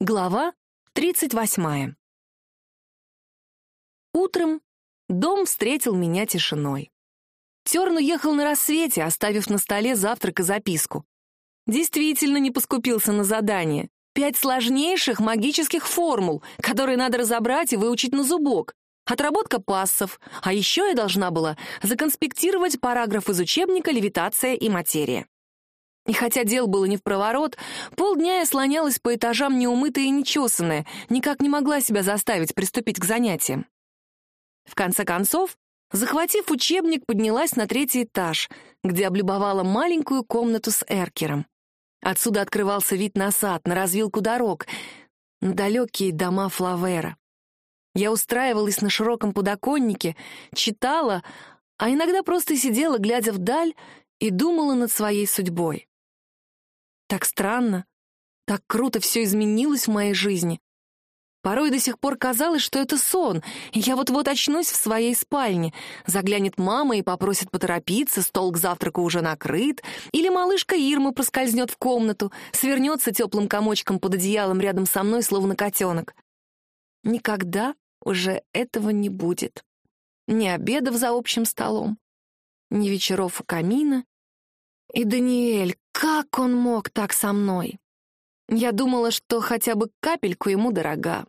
Глава 38. Утром дом встретил меня тишиной. Терн уехал на рассвете, оставив на столе завтрак и записку. Действительно не поскупился на задание. Пять сложнейших магических формул, которые надо разобрать и выучить на зубок. Отработка пассов, а еще я должна была законспектировать параграф из учебника «Левитация и материя». И хотя дел было не в проворот, полдня я слонялась по этажам неумытая и нечесанная, никак не могла себя заставить приступить к занятиям. В конце концов, захватив учебник, поднялась на третий этаж, где облюбовала маленькую комнату с эркером. Отсюда открывался вид на сад, на развилку дорог, на далекие дома Флавера. Я устраивалась на широком подоконнике, читала, а иногда просто сидела, глядя вдаль, и думала над своей судьбой. Так странно, так круто все изменилось в моей жизни. Порой до сих пор казалось, что это сон, и я вот-вот очнусь в своей спальне. Заглянет мама и попросит поторопиться, стол к завтраку уже накрыт, или малышка Ирма проскользнет в комнату, свернется теплым комочком под одеялом рядом со мной, словно котенок. Никогда уже этого не будет. Ни обедов за общим столом, ни вечеров у камина. И Даниэль, как он мог так со мной? Я думала, что хотя бы капельку ему дорога.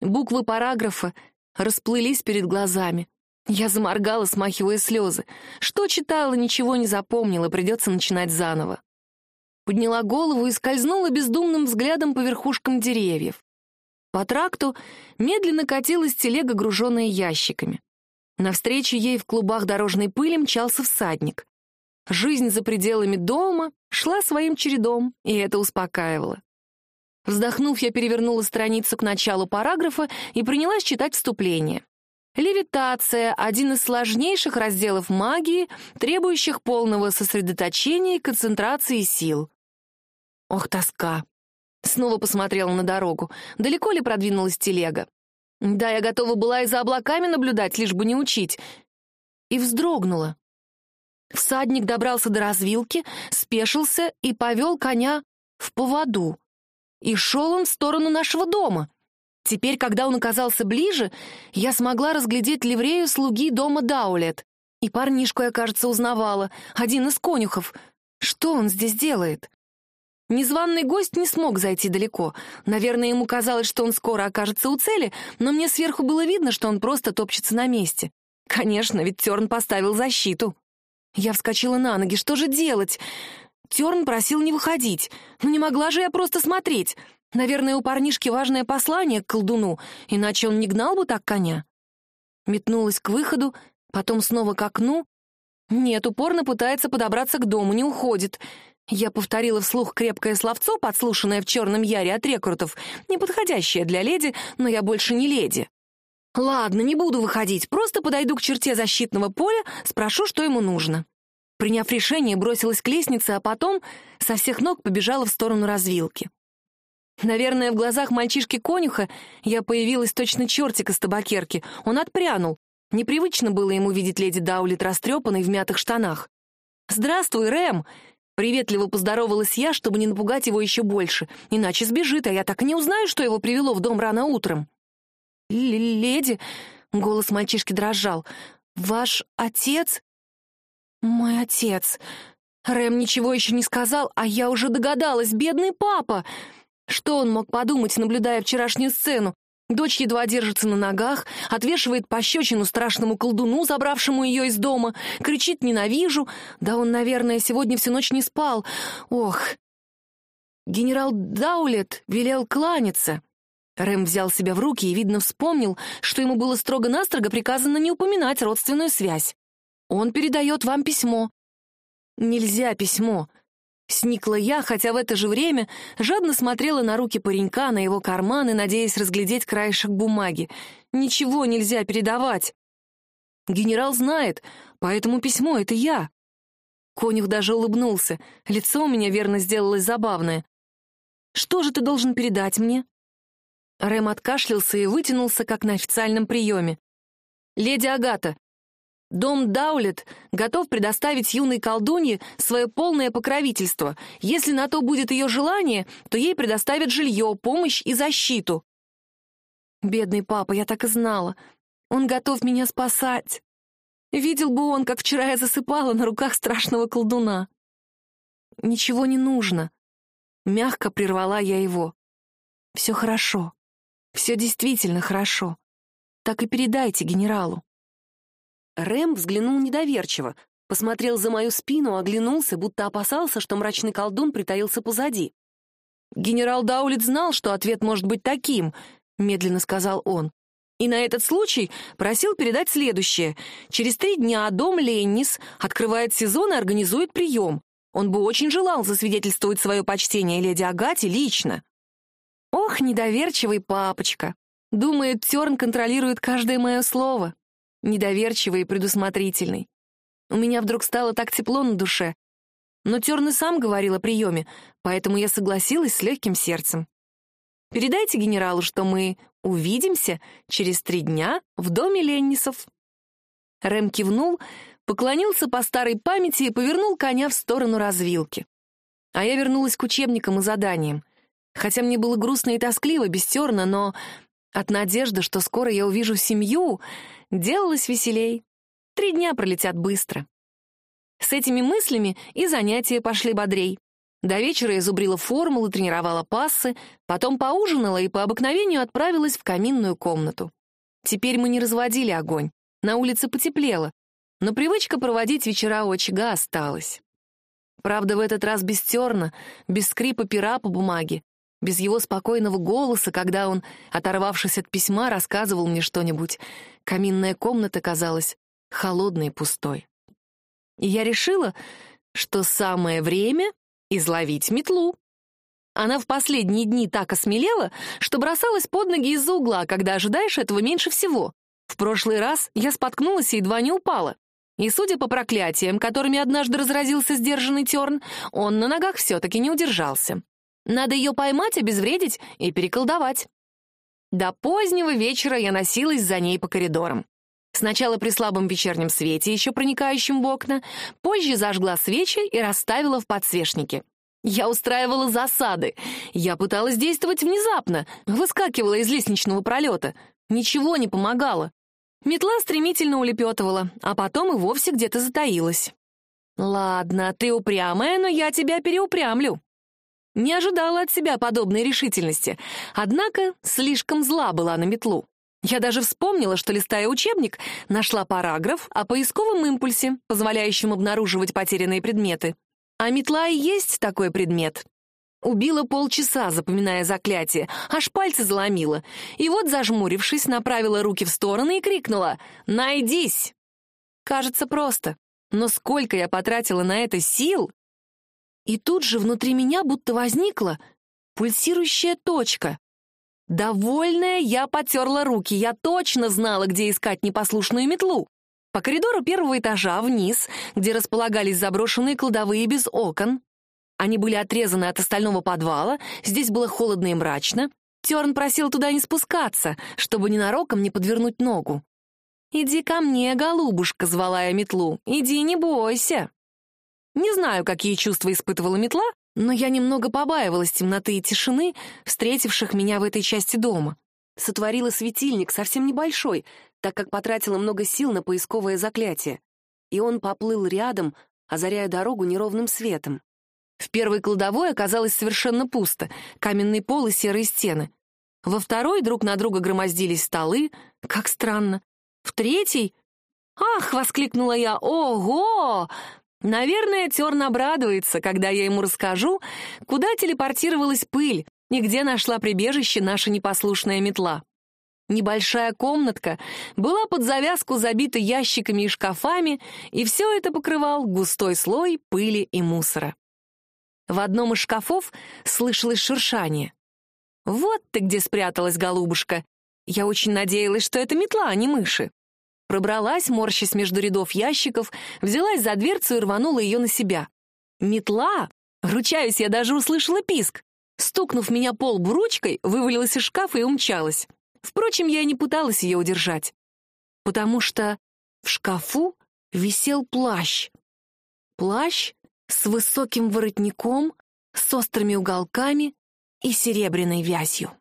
Буквы параграфа расплылись перед глазами. Я заморгала, смахивая слезы. Что читала, ничего не запомнила, придется начинать заново. Подняла голову и скользнула бездумным взглядом по верхушкам деревьев. По тракту медленно катилась телега, груженная ящиками. Навстречу ей в клубах дорожной пыли мчался всадник. Жизнь за пределами дома шла своим чередом, и это успокаивало. Вздохнув, я перевернула страницу к началу параграфа и принялась читать вступление. Левитация — один из сложнейших разделов магии, требующих полного сосредоточения и концентрации сил. Ох, тоска. Снова посмотрела на дорогу. Далеко ли продвинулась телега? Да, я готова была и за облаками наблюдать, лишь бы не учить. И вздрогнула. Всадник добрался до развилки, спешился и повел коня в поводу. И шел он в сторону нашего дома. Теперь, когда он оказался ближе, я смогла разглядеть ливрею слуги дома Даулет. И парнишку я, кажется, узнавала, один из конюхов. Что он здесь делает? Незваный гость не смог зайти далеко. Наверное, ему казалось, что он скоро окажется у цели, но мне сверху было видно, что он просто топчется на месте. Конечно, ведь Терн поставил защиту. Я вскочила на ноги. Что же делать? Терн просил не выходить. Но не могла же я просто смотреть. Наверное, у парнишки важное послание к колдуну, иначе он не гнал бы так коня. Метнулась к выходу, потом снова к окну. Нет, упорно пытается подобраться к дому, не уходит. Я повторила вслух крепкое словцо, подслушанное в черном яре от рекрутов, неподходящее для леди, но я больше не леди. Ладно, не буду выходить, просто подойду к черте защитного поля, спрошу, что ему нужно. Приняв решение, бросилась к лестнице, а потом со всех ног побежала в сторону развилки. Наверное, в глазах мальчишки-конюха я появилась точно чертик из табакерки. Он отпрянул. Непривычно было ему видеть леди Даулит растрепанной в мятых штанах. «Здравствуй, Рэм!» Приветливо поздоровалась я, чтобы не напугать его еще больше. Иначе сбежит, а я так и не узнаю, что его привело в дом рано утром. «Леди...» — голос мальчишки дрожал. «Ваш отец?» «Мой отец...» Рэм ничего еще не сказал, а я уже догадалась. Бедный папа! Что он мог подумать, наблюдая вчерашнюю сцену? Дочь едва держится на ногах, отвешивает пощечину страшному колдуну, забравшему ее из дома, кричит «ненавижу». Да он, наверное, сегодня всю ночь не спал. Ох! Генерал Даулет велел кланяться. Рэм взял себя в руки и, видно, вспомнил, что ему было строго-настрого приказано не упоминать родственную связь. «Он передает вам письмо». «Нельзя письмо», — сникла я, хотя в это же время жадно смотрела на руки паренька, на его карманы, надеясь разглядеть краешек бумаги. «Ничего нельзя передавать». «Генерал знает, поэтому письмо — это я». Конюх даже улыбнулся, лицо у меня верно сделалось забавное. «Что же ты должен передать мне?» Рэм откашлялся и вытянулся, как на официальном приеме. «Леди Агата, Дом Даулет готов предоставить юной колдунье свое полное покровительство. Если на то будет ее желание, то ей предоставят жилье, помощь и защиту. Бедный папа, я так и знала. Он готов меня спасать. Видел бы он, как вчера я засыпала на руках страшного колдуна. Ничего не нужно. Мягко прервала я его. Все хорошо. Все действительно хорошо. Так и передайте генералу. Рэм взглянул недоверчиво, посмотрел за мою спину, оглянулся, будто опасался, что мрачный колдун притаился позади. «Генерал Даулит знал, что ответ может быть таким», — медленно сказал он. «И на этот случай просил передать следующее. Через три дня дом Леннис открывает сезон и организует прием. Он бы очень желал засвидетельствовать свое почтение леди Агате лично». «Ох, недоверчивый папочка! Думает, Терн контролирует каждое мое слово недоверчивый и предусмотрительный. У меня вдруг стало так тепло на душе. Но Терн и сам говорил о приеме, поэтому я согласилась с легким сердцем. Передайте генералу, что мы увидимся через три дня в доме Леннисов. Рэм кивнул, поклонился по старой памяти и повернул коня в сторону развилки. А я вернулась к учебникам и заданиям. Хотя мне было грустно и тоскливо без Терна, но от надежды, что скоро я увижу семью, делалось веселей. Три дня пролетят быстро. С этими мыслями и занятия пошли бодрей. До вечера я зубрила формулы, тренировала пассы, потом поужинала и по обыкновению отправилась в каминную комнату. Теперь мы не разводили огонь, на улице потеплело, но привычка проводить вечера у очага осталась. Правда, в этот раз без терна, без скрипа пера по бумаге, без его спокойного голоса, когда он, оторвавшись от письма, рассказывал мне что-нибудь. Каминная комната казалась холодной и пустой. И я решила, что самое время изловить метлу. Она в последние дни так осмелела, что бросалась под ноги из-за угла, когда ожидаешь этого меньше всего. В прошлый раз я споткнулась и едва не упала. И, судя по проклятиям, которыми однажды разразился сдержанный терн, он на ногах все-таки не удержался. Надо ее поймать, обезвредить и переколдовать. До позднего вечера я носилась за ней по коридорам. Сначала при слабом вечернем свете, еще проникающем в окна, позже зажгла свечи и расставила в подсвечнике. Я устраивала засады. Я пыталась действовать внезапно, выскакивала из лестничного пролета. Ничего не помогало. Метла стремительно улепетывала, а потом и вовсе где-то затаилась. «Ладно, ты упрямая, но я тебя переупрямлю. Не ожидала от себя подобной решительности, однако слишком зла была на метлу. Я даже вспомнила, что, листая учебник, нашла параграф о поисковом импульсе, позволяющем обнаруживать потерянные предметы. А метла и есть такой предмет. Убила полчаса, запоминая заклятие, аж пальцы заломила. И вот, зажмурившись, направила руки в стороны и крикнула «Найдись!». Кажется, просто. Но сколько я потратила на это сил, и тут же внутри меня будто возникла пульсирующая точка. Довольная, я потерла руки. Я точно знала, где искать непослушную метлу. По коридору первого этажа вниз, где располагались заброшенные кладовые без окон. Они были отрезаны от остального подвала, здесь было холодно и мрачно. Терн просил туда не спускаться, чтобы ненароком не подвернуть ногу. «Иди ко мне, голубушка», — звала я метлу. «Иди, не бойся». Не знаю, какие чувства испытывала метла, но я немного побаивалась темноты и тишины, встретивших меня в этой части дома. Сотворила светильник, совсем небольшой, так как потратила много сил на поисковое заклятие. И он поплыл рядом, озаряя дорогу неровным светом. В первой кладовой оказалось совершенно пусто, каменный пол и серые стены. Во второй друг на друга громоздились столы, как странно. В третьей... «Ах!» — воскликнула я. «Ого! Наверное, Терн обрадуется, когда я ему расскажу, куда телепортировалась пыль и где нашла прибежище наша непослушная метла. Небольшая комнатка была под завязку забита ящиками и шкафами, и все это покрывал густой слой пыли и мусора. В одном из шкафов слышалось шуршание. «Вот ты где спряталась, голубушка! Я очень надеялась, что это метла, а не мыши». Пробралась, морщась между рядов ящиков, взялась за дверцу и рванула ее на себя. Метла! Ручаюсь, я даже услышала писк. Стукнув меня пол ручкой, вывалилась из шкафа и умчалась. Впрочем, я и не пыталась ее удержать. Потому что в шкафу висел плащ. Плащ с высоким воротником, с острыми уголками и серебряной вязью.